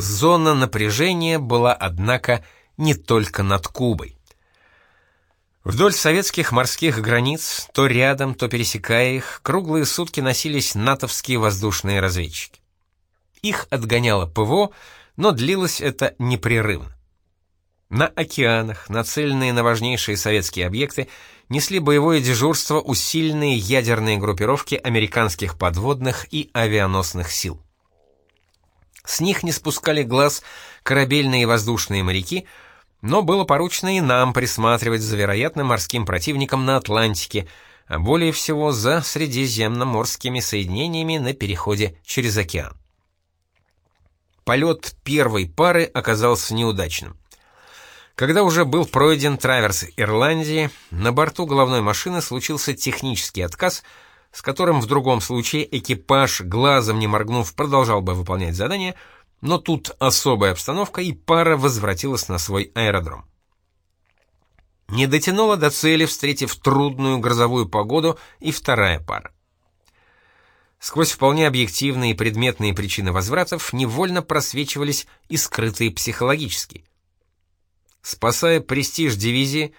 зона напряжения была, однако, не только над Кубой. Вдоль советских морских границ, то рядом, то пересекая их, круглые сутки носились натовские воздушные разведчики. Их отгоняло ПВО, но длилось это непрерывно. На океанах, нацеленные на важнейшие советские объекты, несли боевое дежурство усиленные ядерные группировки американских подводных и авианосных сил. С них не спускали глаз корабельные и воздушные моряки, но было поручено и нам присматривать за вероятным морским противником на Атлантике, а более всего за средиземноморскими соединениями на переходе через океан. Полет первой пары оказался неудачным. Когда уже был пройден траверс Ирландии, на борту головной машины случился технический отказ, с которым в другом случае экипаж, глазом не моргнув, продолжал бы выполнять задание, но тут особая обстановка, и пара возвратилась на свой аэродром. Не дотянула до цели, встретив трудную грозовую погоду, и вторая пара. Сквозь вполне объективные предметные причины возвратов невольно просвечивались и скрытые психологические. Спасая престиж дивизии,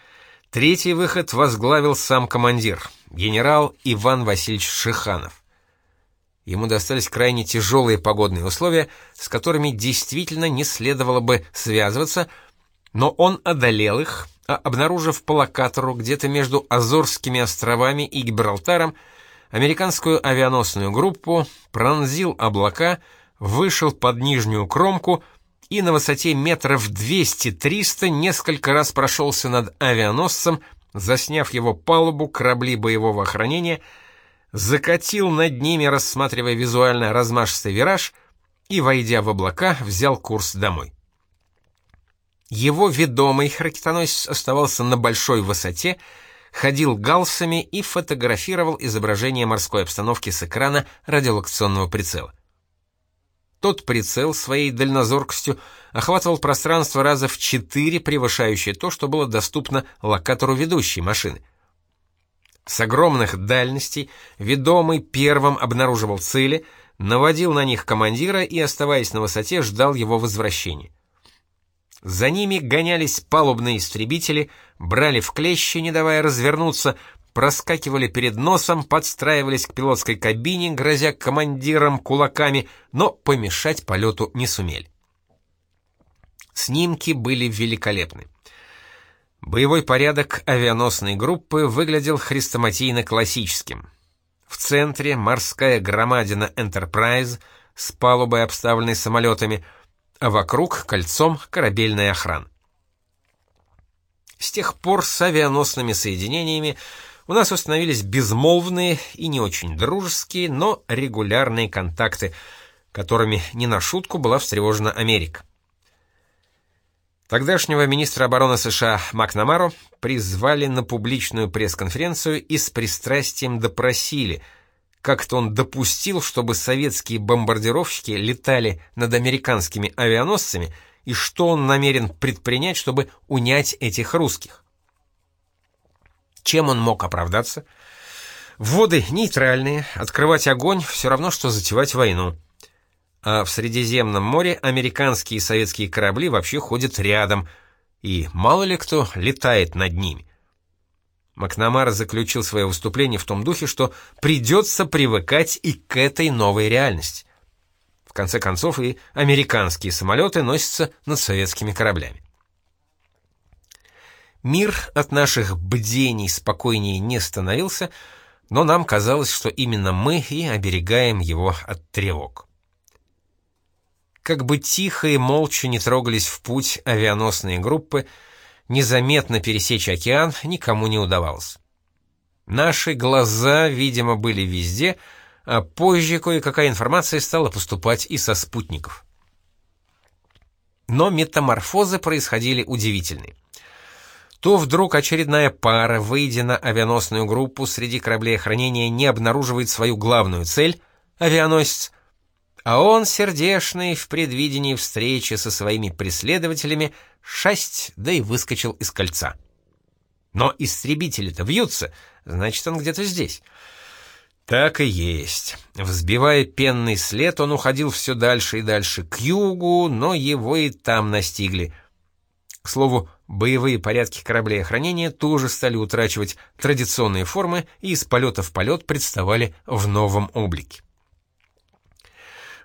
третий выход возглавил сам командир, генерал Иван Васильевич Шиханов. Ему достались крайне тяжелые погодные условия, с которыми действительно не следовало бы связываться, но он одолел их, а обнаружив по локатору где-то между Азорскими островами и Гибралтаром американскую авианосную группу, пронзил облака, вышел под нижнюю кромку — и на высоте метров 200-300 несколько раз прошелся над авианосцем, засняв его палубу корабли боевого охранения, закатил над ними, рассматривая визуально размашистый вираж, и, войдя в облака, взял курс домой. Его ведомый ракетоносец оставался на большой высоте, ходил галсами и фотографировал изображение морской обстановки с экрана радиолокационного прицела. Тот прицел своей дальнозоркостью охватывал пространство раза в четыре, превышающее то, что было доступно локатору ведущей машины. С огромных дальностей ведомый первым обнаруживал цели, наводил на них командира и, оставаясь на высоте, ждал его возвращения. За ними гонялись палубные истребители, брали в клещи, не давая развернуться, проскакивали перед носом, подстраивались к пилотской кабине, грозя командирам кулаками, но помешать полету не сумели. Снимки были великолепны. Боевой порядок авианосной группы выглядел хрестоматийно-классическим. В центре морская громадина «Энтерпрайз» с палубой, обставленной самолетами, а вокруг кольцом корабельная охрана. С тех пор с авианосными соединениями у нас установились безмолвные и не очень дружеские, но регулярные контакты, которыми не на шутку была встревожена Америка. Тогдашнего министра обороны США Макнамару призвали на публичную пресс-конференцию и с пристрастием допросили, как-то он допустил, чтобы советские бомбардировщики летали над американскими авианосцами, и что он намерен предпринять, чтобы унять этих русских. Чем он мог оправдаться? Воды нейтральные, открывать огонь все равно, что затевать войну. А в Средиземном море американские и советские корабли вообще ходят рядом, и мало ли кто летает над ними. Макнамара заключил свое выступление в том духе, что придется привыкать и к этой новой реальности. В конце концов, и американские самолеты носятся над советскими кораблями. Мир от наших бдений спокойнее не становился, но нам казалось, что именно мы и оберегаем его от тревог. Как бы тихо и молча не трогались в путь авианосные группы, незаметно пересечь океан никому не удавалось. Наши глаза, видимо, были везде, а позже кое-какая информация стала поступать и со спутников. Но метаморфозы происходили удивительные то вдруг очередная пара, выйдя на авианосную группу среди кораблей охранения, не обнаруживает свою главную цель — авианосец, а он, сердешный, в предвидении встречи со своими преследователями, шесть, да и выскочил из кольца. Но истребители-то вьются, значит, он где-то здесь. Так и есть. Взбивая пенный след, он уходил все дальше и дальше к югу, но его и там настигли. К слову, боевые порядки кораблей охранения тоже стали утрачивать традиционные формы и из полета в полет представали в новом облике.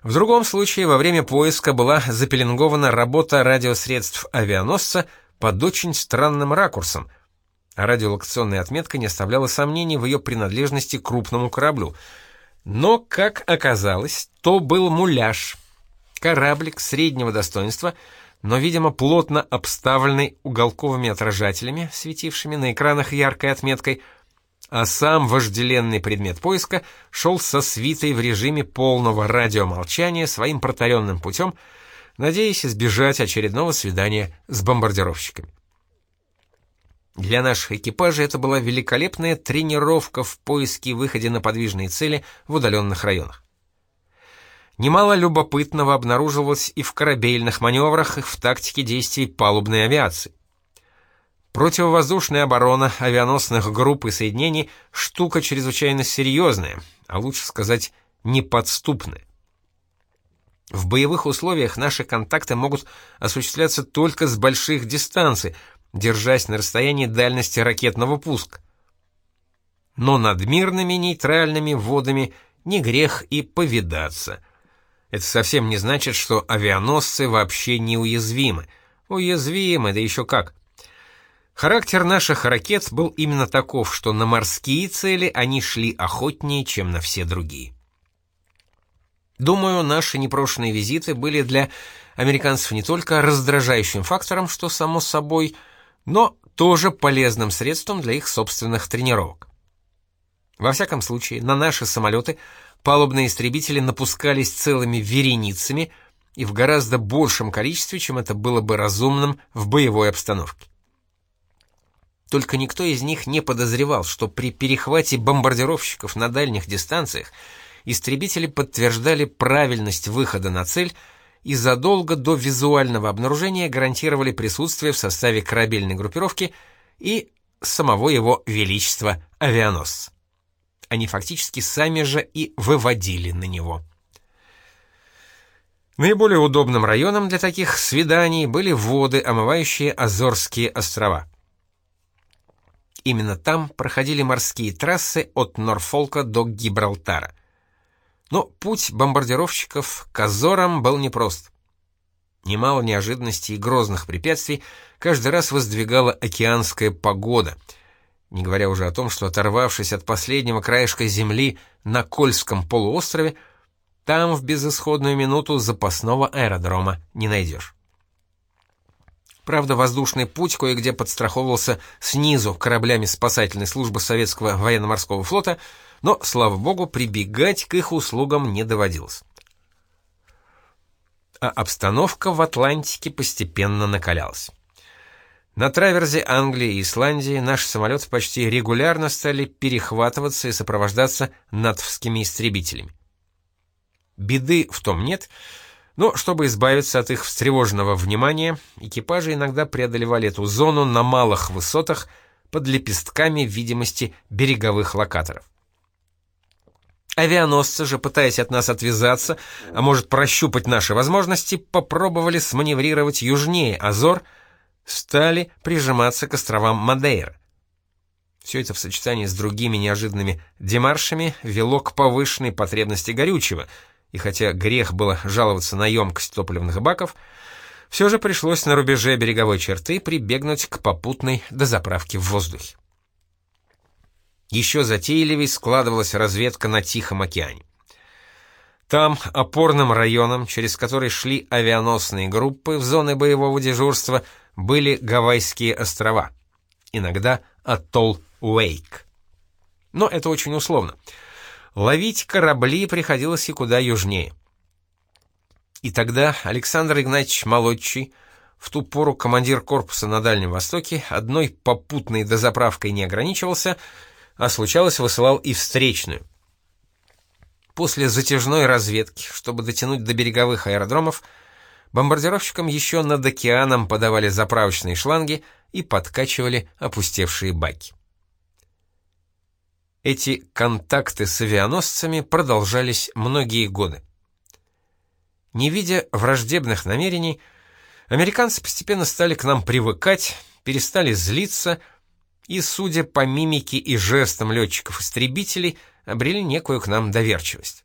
В другом случае во время поиска была запеленгована работа радиосредств авианосца под очень странным ракурсом, а радиолокационная отметка не оставляла сомнений в ее принадлежности к крупному кораблю. Но, как оказалось, то был муляж. Кораблик среднего достоинства, но, видимо, плотно обставленный уголковыми отражателями, светившими на экранах яркой отметкой, а сам вожделенный предмет поиска шел со свитой в режиме полного радиомолчания своим протаренным путем, надеясь избежать очередного свидания с бомбардировщиками. Для наших экипажей это была великолепная тренировка в поиске и выходе на подвижные цели в удаленных районах. Немало любопытного обнаруживалось и в корабельных маневрах, и в тактике действий палубной авиации. Противовоздушная оборона авианосных групп и соединений – штука чрезвычайно серьезная, а лучше сказать, неподступная. В боевых условиях наши контакты могут осуществляться только с больших дистанций – держась на расстоянии дальности ракетного пуска. Но над мирными нейтральными водами не грех и повидаться. Это совсем не значит, что авианосцы вообще неуязвимы. Уязвимы, да еще как. Характер наших ракет был именно таков, что на морские цели они шли охотнее, чем на все другие. Думаю, наши непрошенные визиты были для американцев не только раздражающим фактором, что само собой – но тоже полезным средством для их собственных тренировок. Во всяком случае, на наши самолеты палубные истребители напускались целыми вереницами и в гораздо большем количестве, чем это было бы разумным в боевой обстановке. Только никто из них не подозревал, что при перехвате бомбардировщиков на дальних дистанциях истребители подтверждали правильность выхода на цель и задолго до визуального обнаружения гарантировали присутствие в составе корабельной группировки и самого его величества авианосца. Они фактически сами же и выводили на него. Наиболее удобным районом для таких свиданий были воды, омывающие Азорские острова. Именно там проходили морские трассы от Норфолка до Гибралтара. Но путь бомбардировщиков к Азорам был непрост. Немало неожиданностей и грозных препятствий каждый раз воздвигала океанская погода, не говоря уже о том, что оторвавшись от последнего краешка земли на Кольском полуострове, там в безысходную минуту запасного аэродрома не найдешь. Правда, воздушный путь кое-где подстраховывался снизу кораблями спасательной службы Советского военно-морского флота — но, слава богу, прибегать к их услугам не доводилось. А обстановка в Атлантике постепенно накалялась. На траверзе Англии и Исландии наши самолеты почти регулярно стали перехватываться и сопровождаться натовскими истребителями. Беды в том нет, но чтобы избавиться от их встревоженного внимания, экипажи иногда преодолевали эту зону на малых высотах под лепестками видимости береговых локаторов. Авианосцы же, пытаясь от нас отвязаться, а может прощупать наши возможности, попробовали сманеврировать южнее Азор, стали прижиматься к островам Мадейра. Все это в сочетании с другими неожиданными демаршами вело к повышенной потребности горючего, и хотя грех было жаловаться на емкость топливных баков, все же пришлось на рубеже береговой черты прибегнуть к попутной дозаправке в воздухе. Еще затейливей складывалась разведка на Тихом океане. Там, опорным районом, через который шли авианосные группы в зоны боевого дежурства, были Гавайские острова, иногда атолл Уэйк. Но это очень условно. Ловить корабли приходилось и куда южнее. И тогда Александр Игнатьевич Молодчий, в ту пору командир корпуса на Дальнем Востоке, одной попутной дозаправкой не ограничивался — а случалось высылал и встречную. После затяжной разведки, чтобы дотянуть до береговых аэродромов, бомбардировщикам еще над океаном подавали заправочные шланги и подкачивали опустевшие баки. Эти контакты с авианосцами продолжались многие годы. Не видя враждебных намерений, американцы постепенно стали к нам привыкать, перестали злиться и, судя по мимике и жестам летчиков-истребителей, обрели некую к нам доверчивость.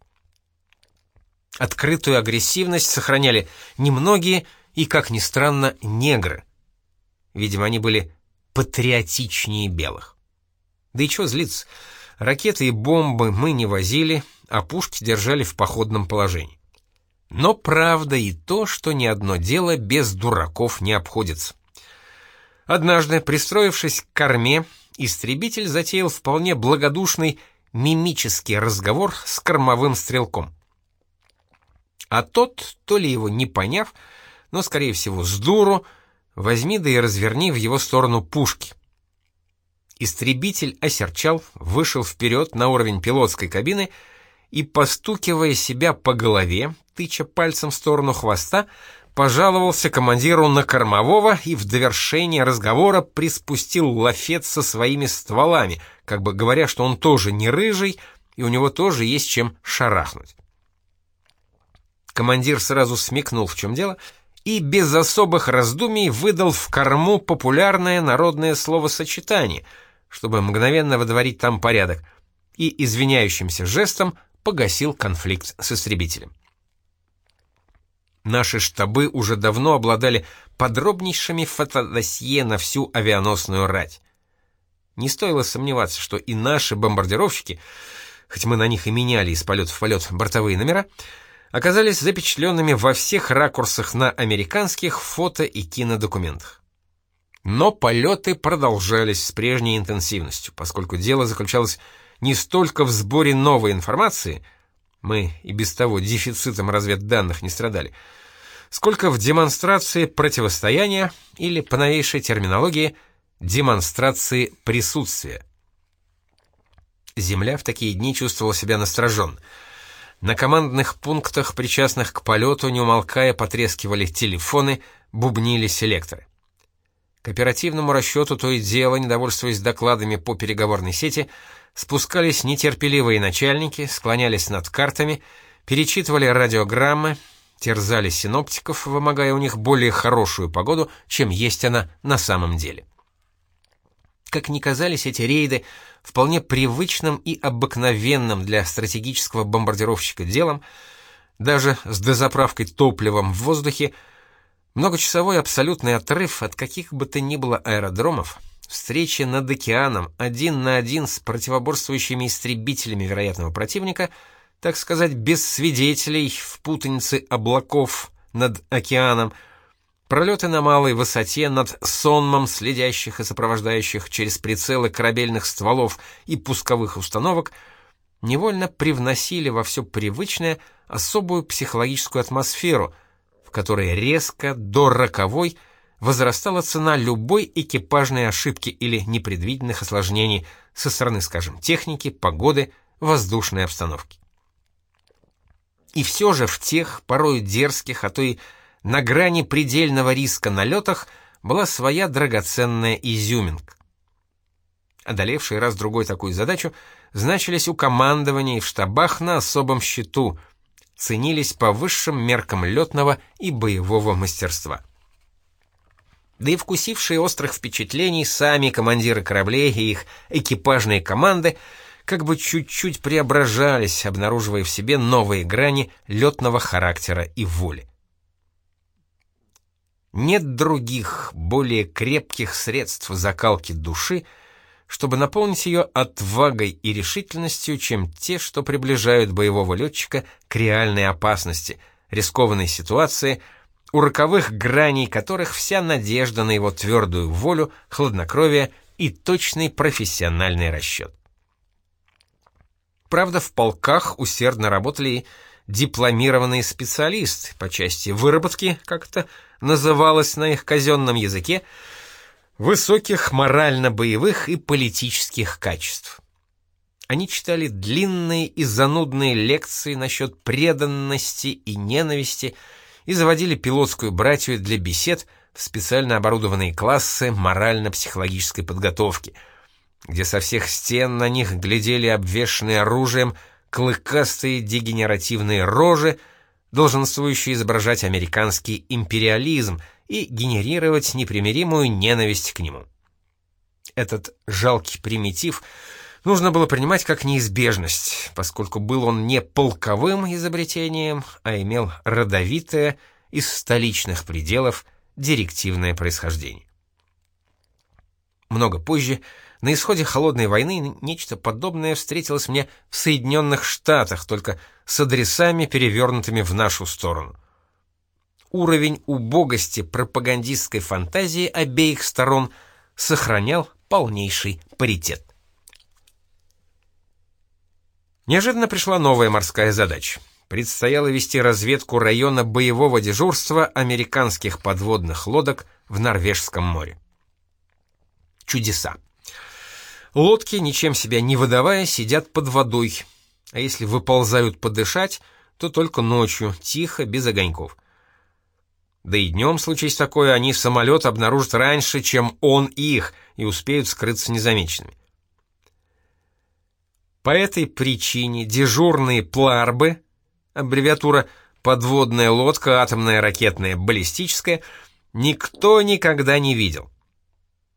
Открытую агрессивность сохраняли немногие и, как ни странно, негры. Видимо, они были патриотичнее белых. Да и чего злиться? Ракеты и бомбы мы не возили, а пушки держали в походном положении. Но правда и то, что ни одно дело без дураков не обходится. Однажды, пристроившись к корме, истребитель затеял вполне благодушный мимический разговор с кормовым стрелком. А тот, то ли его не поняв, но, скорее всего, с дуру, возьми да и разверни в его сторону пушки. Истребитель осерчал, вышел вперед на уровень пилотской кабины и, постукивая себя по голове, тыча пальцем в сторону хвоста, пожаловался командиру на кормового и в довершение разговора приспустил лафет со своими стволами, как бы говоря, что он тоже не рыжий, и у него тоже есть чем шарахнуть. Командир сразу смекнул, в чем дело, и без особых раздумий выдал в корму популярное народное словосочетание — чтобы мгновенно водворить там порядок, и извиняющимся жестом погасил конфликт с истребителем. Наши штабы уже давно обладали подробнейшими фотодосье на всю авианосную рать. Не стоило сомневаться, что и наши бомбардировщики, хоть мы на них и меняли из полета в полет бортовые номера, оказались запечатленными во всех ракурсах на американских фото- и кинодокументах. Но полеты продолжались с прежней интенсивностью, поскольку дело заключалось не столько в сборе новой информации, мы и без того дефицитом разведданных не страдали, сколько в демонстрации противостояния или, по новейшей терминологии, демонстрации присутствия. Земля в такие дни чувствовала себя настороженно. На командных пунктах, причастных к полету, не умолкая, потрескивали телефоны, бубнили селекторы. К оперативному расчету то и дело, недовольствуясь докладами по переговорной сети, спускались нетерпеливые начальники, склонялись над картами, перечитывали радиограммы, терзали синоптиков, вымогая у них более хорошую погоду, чем есть она на самом деле. Как ни казались эти рейды вполне привычным и обыкновенным для стратегического бомбардировщика делом, даже с дозаправкой топливом в воздухе, Многочасовой абсолютный отрыв от каких бы то ни было аэродромов, встречи над океаном один на один с противоборствующими истребителями вероятного противника, так сказать, без свидетелей в путанице облаков над океаном, пролеты на малой высоте над сонмом следящих и сопровождающих через прицелы корабельных стволов и пусковых установок невольно привносили во все привычное особую психологическую атмосферу — которой резко до роковой возрастала цена любой экипажной ошибки или непредвиденных осложнений со стороны, скажем, техники, погоды, воздушной обстановки. И все же в тех, порой дерзких, а то и на грани предельного риска налетах была своя драгоценная изюминка. Одолевшие раз-другой такую задачу значились у командования и в штабах на особом счету — ценились по высшим меркам летного и боевого мастерства. Да и вкусившие острых впечатлений сами командиры кораблей и их экипажные команды как бы чуть-чуть преображались, обнаруживая в себе новые грани летного характера и воли. Нет других, более крепких средств закалки души, чтобы наполнить ее отвагой и решительностью, чем те, что приближают боевого летчика к реальной опасности, рискованной ситуации, у роковых граней которых вся надежда на его твердую волю, хладнокровие и точный профессиональный расчет. Правда, в полках усердно работали дипломированные специалисты по части выработки, как это называлось на их казенном языке, высоких морально-боевых и политических качеств. Они читали длинные и занудные лекции насчет преданности и ненависти и заводили пилотскую братью для бесед в специально оборудованные классы морально-психологической подготовки, где со всех стен на них глядели обвешанные оружием клыкастые дегенеративные рожи, долженствующие изображать американский империализм и генерировать непримиримую ненависть к нему. Этот жалкий примитив нужно было принимать как неизбежность, поскольку был он не полковым изобретением, а имел родовитое из столичных пределов директивное происхождение. Много позже на исходе холодной войны нечто подобное встретилось мне в Соединенных Штатах, только с адресами, перевернутыми в нашу сторону. Уровень убогости пропагандистской фантазии обеих сторон сохранял полнейший паритет. Неожиданно пришла новая морская задача. Предстояло вести разведку района боевого дежурства американских подводных лодок в Норвежском море. Чудеса. Лодки, ничем себя не выдавая, сидят под водой, а если выползают подышать, то только ночью, тихо, без огоньков. Да и днем, случись такое, они самолет обнаружат раньше, чем он их, и успеют скрыться незамеченными. По этой причине дежурные пларбы, аббревиатура «подводная лодка, атомная, ракетная, баллистическая», никто никогда не видел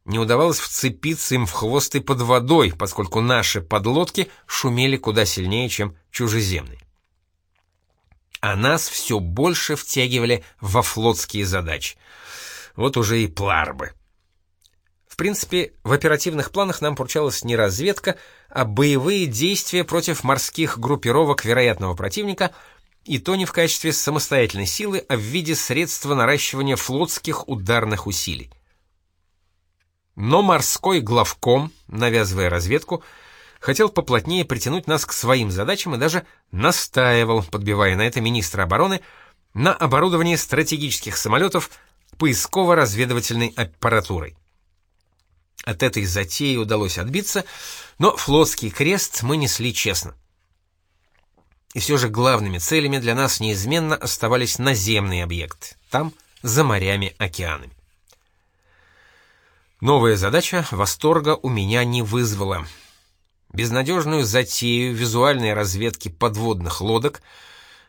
не удавалось вцепиться им в хвосты под водой, поскольку наши подлодки шумели куда сильнее, чем чужеземные. А нас все больше втягивали во флотские задачи. Вот уже и пларбы. В принципе, в оперативных планах нам поручалась не разведка, а боевые действия против морских группировок вероятного противника, и то не в качестве самостоятельной силы, а в виде средства наращивания флотских ударных усилий. Но морской главком, навязывая разведку, хотел поплотнее притянуть нас к своим задачам и даже настаивал, подбивая на это министра обороны, на оборудование стратегических самолетов поисково-разведывательной аппаратурой. От этой затеи удалось отбиться, но флотский крест мы несли честно. И все же главными целями для нас неизменно оставались наземные объекты, там, за морями, океанами. Новая задача восторга у меня не вызвала. Безнадежную затею визуальной разведки подводных лодок,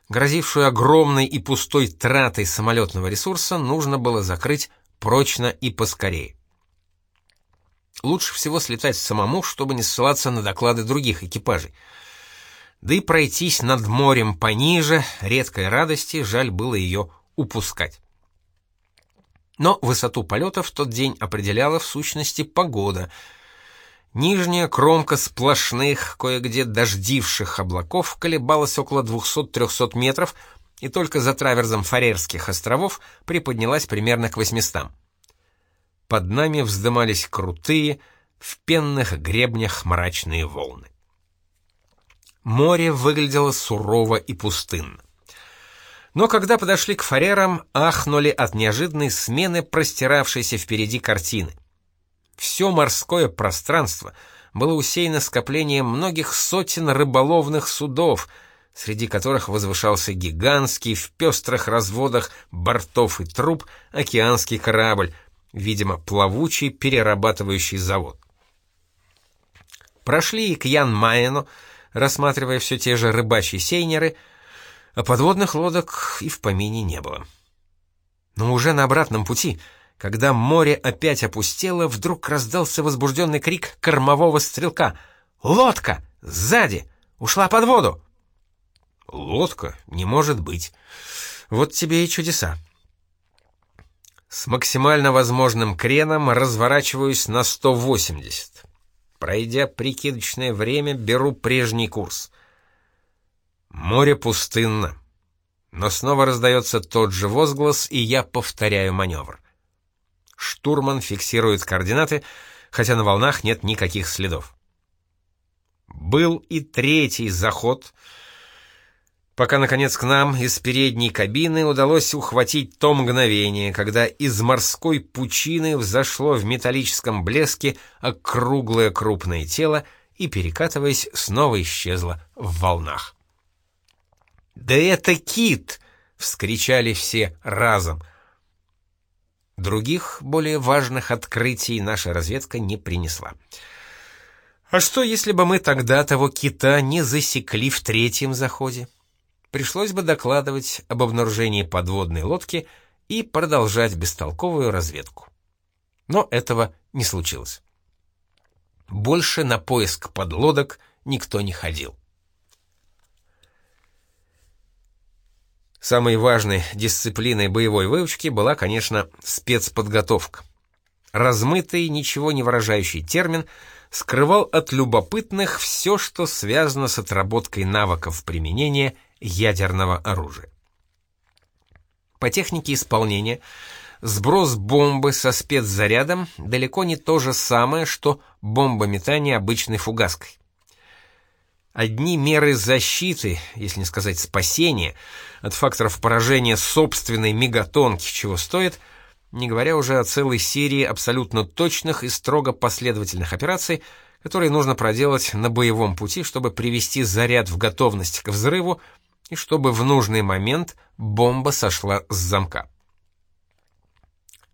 грозившую огромной и пустой тратой самолетного ресурса, нужно было закрыть прочно и поскорее. Лучше всего слетать самому, чтобы не ссылаться на доклады других экипажей. Да и пройтись над морем пониже, редкой радости, жаль было ее упускать. Но высоту полета в тот день определяла в сущности погода. Нижняя кромка сплошных, кое-где дождивших облаков колебалась около 200-300 метров, и только за траверзом Фарерских островов приподнялась примерно к 800. Под нами вздымались крутые, в пенных гребнях мрачные волны. Море выглядело сурово и пустынно. Но когда подошли к фарерам, ахнули от неожиданной смены простиравшейся впереди картины. Все морское пространство было усеяно скоплением многих сотен рыболовных судов, среди которых возвышался гигантский в пестрых разводах бортов и труб океанский корабль, видимо, плавучий перерабатывающий завод. Прошли и к Ян-Майену, рассматривая все те же рыбачьи сейнеры — а подводных лодок и в помине не было. Но уже на обратном пути, когда море опять опустело, вдруг раздался возбужденный крик кормового стрелка. «Лодка! Сзади! Ушла под воду!» «Лодка? Не может быть! Вот тебе и чудеса!» С максимально возможным креном разворачиваюсь на 180. Пройдя прикидочное время, беру прежний курс — Море пустынно. Но снова раздается тот же возглас, и я повторяю маневр. Штурман фиксирует координаты, хотя на волнах нет никаких следов. Был и третий заход, пока, наконец, к нам из передней кабины удалось ухватить то мгновение, когда из морской пучины взошло в металлическом блеске округлое крупное тело и, перекатываясь, снова исчезло в волнах. «Да это кит!» — вскричали все разом. Других, более важных открытий наша разведка не принесла. А что, если бы мы тогда того кита не засекли в третьем заходе? Пришлось бы докладывать об обнаружении подводной лодки и продолжать бестолковую разведку. Но этого не случилось. Больше на поиск подлодок никто не ходил. Самой важной дисциплиной боевой выучки была, конечно, спецподготовка. Размытый, ничего не выражающий термин скрывал от любопытных все, что связано с отработкой навыков применения ядерного оружия. По технике исполнения сброс бомбы со спецзарядом далеко не то же самое, что бомбометание обычной фугаской. Одни меры защиты, если не сказать спасения, от факторов поражения собственной мегатонки чего стоит, не говоря уже о целой серии абсолютно точных и строго последовательных операций, которые нужно проделать на боевом пути, чтобы привести заряд в готовность к взрыву и чтобы в нужный момент бомба сошла с замка.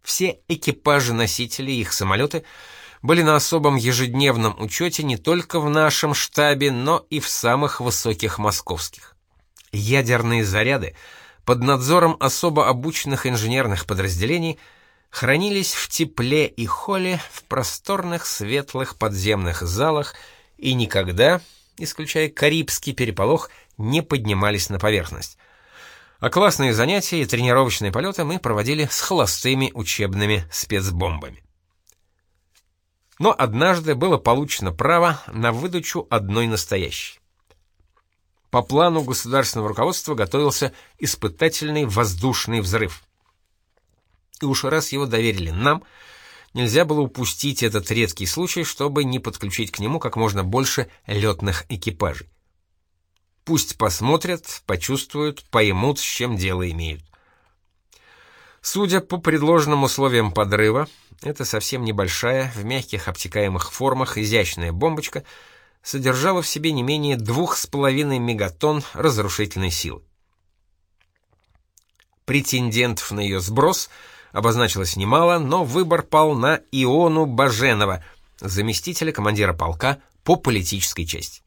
Все экипажи носителей и их самолеты — были на особом ежедневном учете не только в нашем штабе, но и в самых высоких московских. Ядерные заряды под надзором особо обученных инженерных подразделений хранились в тепле и холле в просторных светлых подземных залах и никогда, исключая карибский переполох, не поднимались на поверхность. А классные занятия и тренировочные полеты мы проводили с холостыми учебными спецбомбами но однажды было получено право на выдачу одной настоящей. По плану государственного руководства готовился испытательный воздушный взрыв. И уж раз его доверили нам, нельзя было упустить этот редкий случай, чтобы не подключить к нему как можно больше летных экипажей. Пусть посмотрят, почувствуют, поймут, с чем дело имеют. Судя по предложенным условиям подрыва, эта совсем небольшая, в мягких обтекаемых формах изящная бомбочка содержала в себе не менее двух с половиной мегатонн разрушительной силы. Претендентов на ее сброс обозначилось немало, но выбор пал на Иону Баженова, заместителя командира полка по политической части.